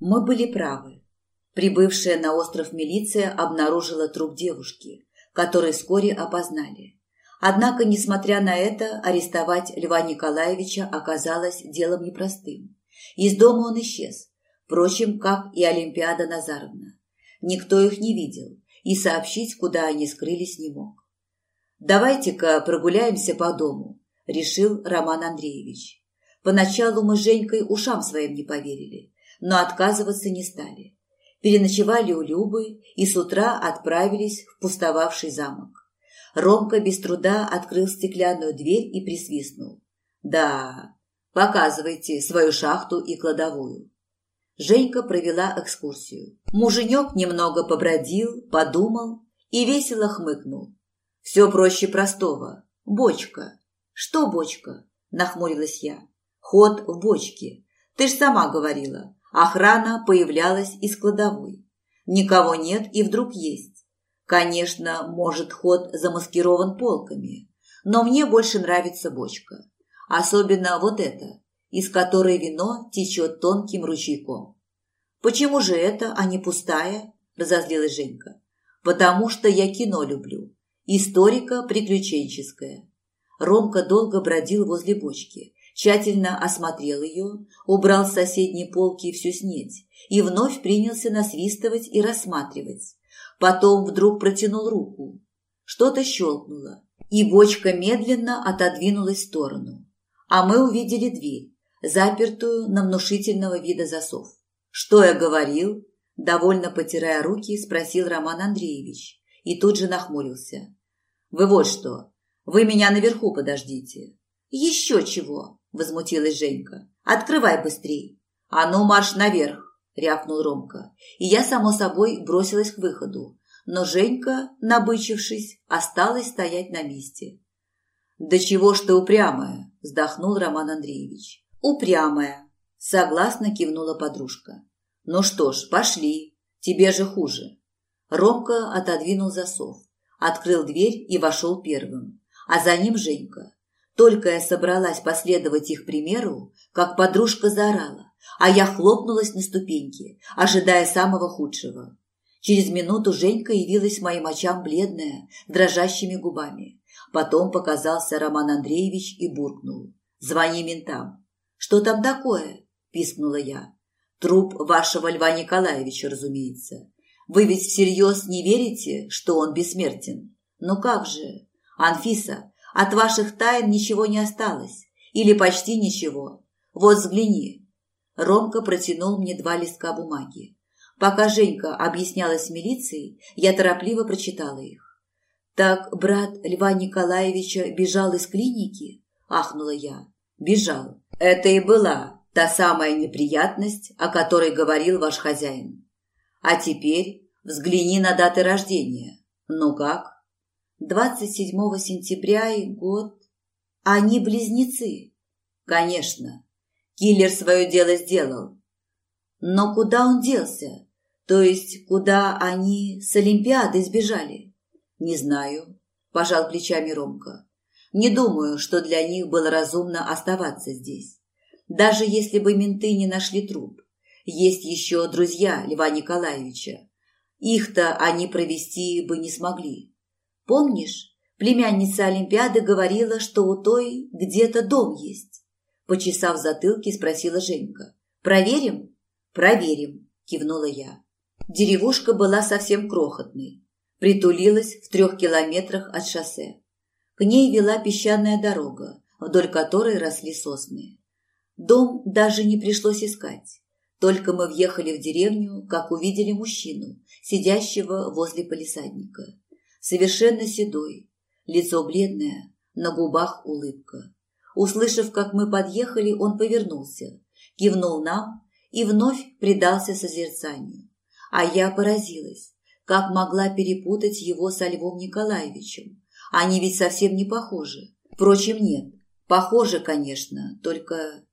Мы были правы. Прибывшая на остров милиция обнаружила труп девушки, который вскоре опознали. Однако, несмотря на это, арестовать Льва Николаевича оказалось делом непростым. Из дома он исчез, впрочем, как и Олимпиада Назаровна. Никто их не видел и сообщить, куда они скрылись, не мог. «Давайте-ка прогуляемся по дому», – решил Роман Андреевич. Поначалу мы с Женькой ушам своим не поверили, но отказываться не стали. Переночевали у Любы и с утра отправились в пустовавший замок. Ромка без труда открыл стеклянную дверь и присвистнул. «Да, показывайте свою шахту и кладовую». Женька провела экскурсию. Муженек немного побродил, подумал и весело хмыкнул. «Все проще простого. Бочка». «Что бочка?» – нахмурилась я. «Ход в бочке. Ты ж сама говорила. Охрана появлялась из кладовой. Никого нет и вдруг есть. Конечно, может, ход замаскирован полками, но мне больше нравится бочка. Особенно вот эта, из которой вино течет тонким ручейком. «Почему же это, а не пустая?» – разозлилась Женька. «Потому что я кино люблю. Историко-приключенческое». Ромка долго бродил возле бочки, тщательно осмотрел ее, убрал с соседней полки всю снедь и вновь принялся насвистывать и рассматривать. Потом вдруг протянул руку. Что-то щелкнуло, и бочка медленно отодвинулась в сторону. А мы увидели дверь, запертую на внушительного вида засов. «Что я говорил?» – довольно потирая руки, спросил Роман Андреевич и тут же нахмурился. «Вы вот что, вы меня наверху подождите». «Еще чего?» – возмутилась Женька. «Открывай быстрей!» «А ну, марш наверх!» – рявкнул Ромка. И я, само собой, бросилась к выходу. Но Женька, набычившись, осталась стоять на месте. «Да чего ж ты упрямая!» – вздохнул Роман Андреевич. «Упрямая!» – согласно кивнула подружка. «Ну что ж, пошли. Тебе же хуже». Ромка отодвинул засов, открыл дверь и вошел первым, а за ним Женька. Только я собралась последовать их примеру, как подружка заорала, а я хлопнулась на ступеньки, ожидая самого худшего. Через минуту Женька явилась моим очам бледная, дрожащими губами. Потом показался Роман Андреевич и буркнул. «Звони ментам». «Что там такое?» – пискнула я. «Труп вашего Льва Николаевича, разумеется. Вы ведь всерьез не верите, что он бессмертен? Ну как же? Анфиса, от ваших тайн ничего не осталось. Или почти ничего. Вот взгляни. Ромка протянул мне два листка бумаги. Пока Женька объяснялась милицией, я торопливо прочитала их. «Так брат Льва Николаевича бежал из клиники?» – ахнула я. «Бежал. Это и была та самая неприятность, о которой говорил ваш хозяин. А теперь взгляни на даты рождения. Ну как?» 27 сентября и год. Они близнецы. Конечно. Киллер свое дело сделал. Но куда он делся? То есть, куда они с Олимпиады сбежали? Не знаю, пожал плечами Ромка. Не думаю, что для них было разумно оставаться здесь. Даже если бы менты не нашли труп. Есть еще друзья Льва Николаевича. Их-то они провести бы не смогли. Помнишь, племянница Олимпиады говорила, что у той где-то дом есть? Почесав затылки, спросила Женька. Проверим? Проверим, кивнула я. Деревушка была совсем крохотной. Притулилась в трех километрах от шоссе. К ней вела песчаная дорога, вдоль которой росли сосны. Дом даже не пришлось искать. Только мы въехали в деревню, как увидели мужчину, сидящего возле полисадника совершенно седой, лицо бледное, на губах улыбка. Услышав, как мы подъехали, он повернулся, кивнул нам и вновь предался созерцанию. А я поразилась, как могла перепутать его со Львом Николаевичем. Они ведь совсем не похожи. Впрочем, нет. Похожи, конечно, только...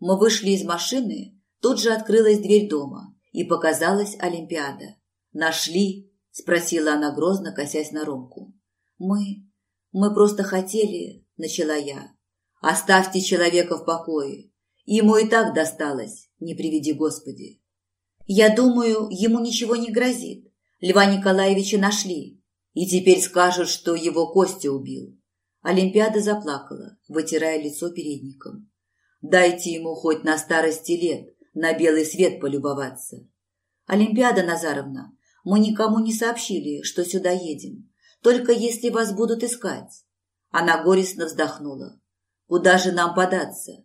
Мы вышли из машины, тут же открылась дверь дома, и показалась Олимпиада. Нашли – спросила она грозно, косясь на Ромку. «Мы... мы просто хотели...» – начала я. «Оставьте человека в покое. Ему и так досталось, не приведи Господи». Я думаю, ему ничего не грозит. Льва Николаевича нашли. И теперь скажут, что его Костя убил. Олимпиада заплакала, вытирая лицо передником. Дайте ему хоть на старости лет на белый свет полюбоваться. Олимпиада Назаровна, мы никому не сообщили, что сюда едем. Только если вас будут искать. Она горестно вздохнула. Куда же нам податься?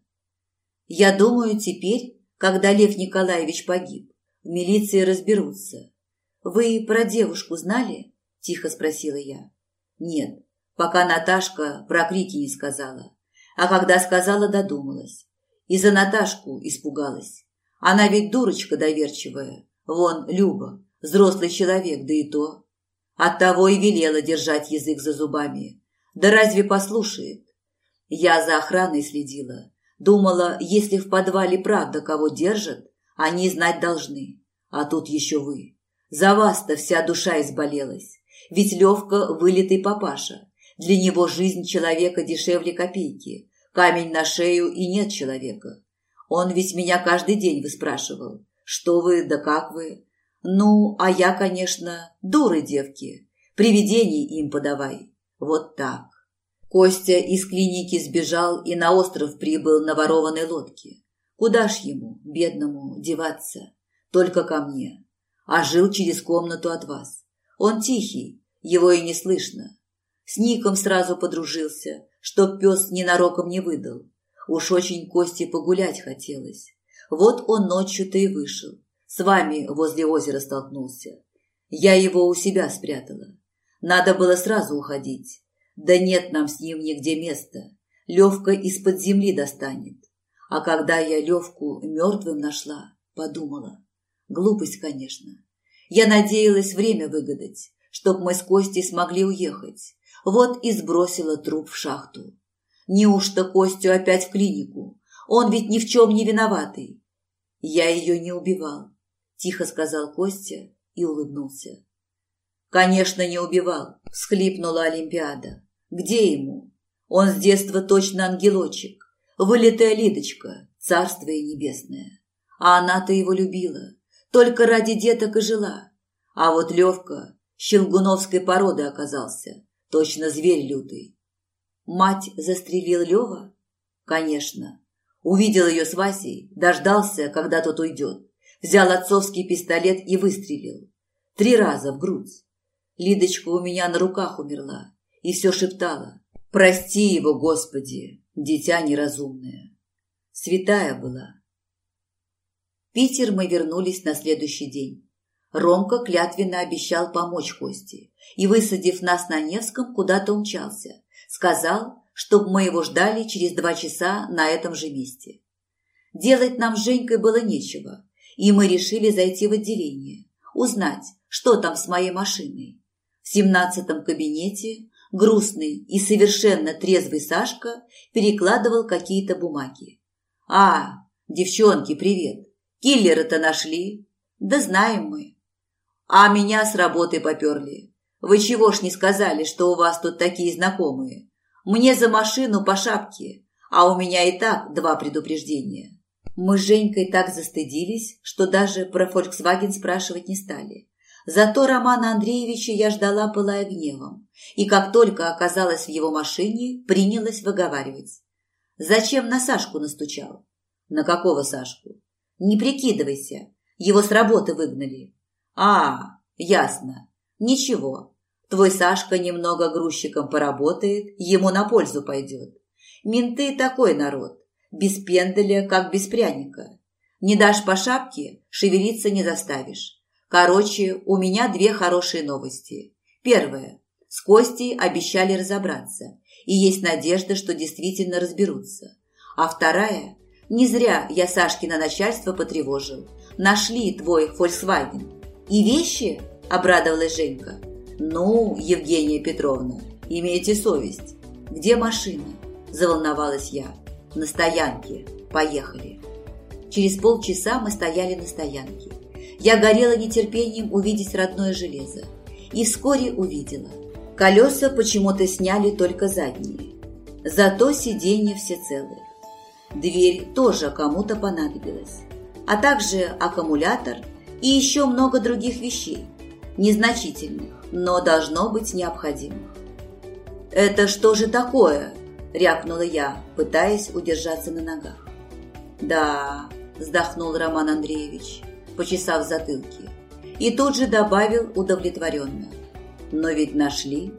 Я думаю, теперь, когда Лев Николаевич погиб, в милиции разберутся. Вы про девушку знали? Тихо спросила я. Нет, пока Наташка про крики не сказала. А когда сказала, додумалась. И за Наташку испугалась. Она ведь дурочка доверчивая. Вон, Люба, взрослый человек, да и то. Оттого и велела держать язык за зубами. Да разве послушает? Я за охраной следила. Думала, если в подвале правда кого держат, они знать должны. А тут еще вы. За вас-то вся душа изболелась. Ведь Левка – вылитый папаша. Для него жизнь человека дешевле копейки. Камень на шею и нет человека. Он ведь меня каждый день выспрашивал. Что вы, да как вы? Ну, а я, конечно, дуры девки. Привидений им подавай. Вот так. Костя из клиники сбежал и на остров прибыл на ворованной лодке. Куда ж ему, бедному, деваться? Только ко мне. А жил через комнату от вас. Он тихий, его и не слышно. С Ником сразу подружился, чтоб пес ненароком не выдал. Уж очень Косте погулять хотелось. Вот он ночью-то и вышел. С вами возле озера столкнулся. Я его у себя спрятала. Надо было сразу уходить. Да нет нам с ним нигде места. Левка из-под земли достанет. А когда я Левку мертвым нашла, подумала. Глупость, конечно. Я надеялась время выгадать, чтоб мы с Костей смогли уехать. Вот и сбросила труп в шахту. Неужто Костю опять в клинику? Он ведь ни в чем не виноватый. Я ее не убивал, тихо сказал Костя и улыбнулся. Конечно, не убивал, всхлипнула Олимпиада. Где ему? Он с детства точно ангелочек, вылитая Лидочка, царствие небесное. А она-то его любила, только ради деток и жила. А вот Левка щелгуновской породы оказался, точно зверь лютый. Мать застрелил Лева? Конечно. Увидел ее с Васей, дождался, когда тот уйдет. Взял отцовский пистолет и выстрелил. Три раза в грудь. Лидочка у меня на руках умерла и все шептала. «Прости его, Господи, дитя неразумное». Святая была. В Питер мы вернулись на следующий день. Ромка клятвенно обещал помочь Косте и, высадив нас на Невском, куда-то умчался. Сказал, чтобы мы его ждали через два часа на этом же месте. Делать нам с Женькой было нечего, и мы решили зайти в отделение, узнать, что там с моей машиной. В семнадцатом кабинете грустный и совершенно трезвый Сашка перекладывал какие-то бумаги. «А, девчонки, привет! Киллера-то нашли?» «Да знаем мы». «А меня с работы поперли. Вы чего ж не сказали, что у вас тут такие знакомые? Мне за машину по шапке, а у меня и так два предупреждения». Мы с Женькой так застыдились, что даже про «Фольксваген» спрашивать не стали. Зато Романа Андреевича я ждала, пылая гневом, и как только оказалась в его машине, принялась выговаривать. «Зачем на Сашку настучал?» «На какого Сашку?» «Не прикидывайся, его с работы выгнали». «А, ясно. Ничего, твой Сашка немного грузчиком поработает, ему на пользу пойдет. Менты такой народ, без пенделя, как без пряника. Не дашь по шапке, шевелиться не заставишь. Короче, у меня две хорошие новости. Первое. С Костей обещали разобраться, и есть надежда, что действительно разберутся. А вторая. Не зря я Сашкина начальство потревожил. Нашли твой Volkswagen. И вещи? Обрадовалась Женька. Ну, Евгения Петровна, имейте совесть. Где машина? Заволновалась я. На стоянке. Поехали. Через полчаса мы стояли на стоянке. Я горела нетерпением увидеть родное железо. И вскоре увидела. Колеса почему-то сняли только задние. Зато сиденья все целые. Дверь тоже кому-то понадобилась. А также аккумулятор, И еще много других вещей, незначительных, но должно быть необходимых. «Это что же такое?» – рявкнула я, пытаясь удержаться на ногах. «Да», – вздохнул Роман Андреевич, почесав затылки, и тут же добавил удовлетворенно. «Но ведь нашли».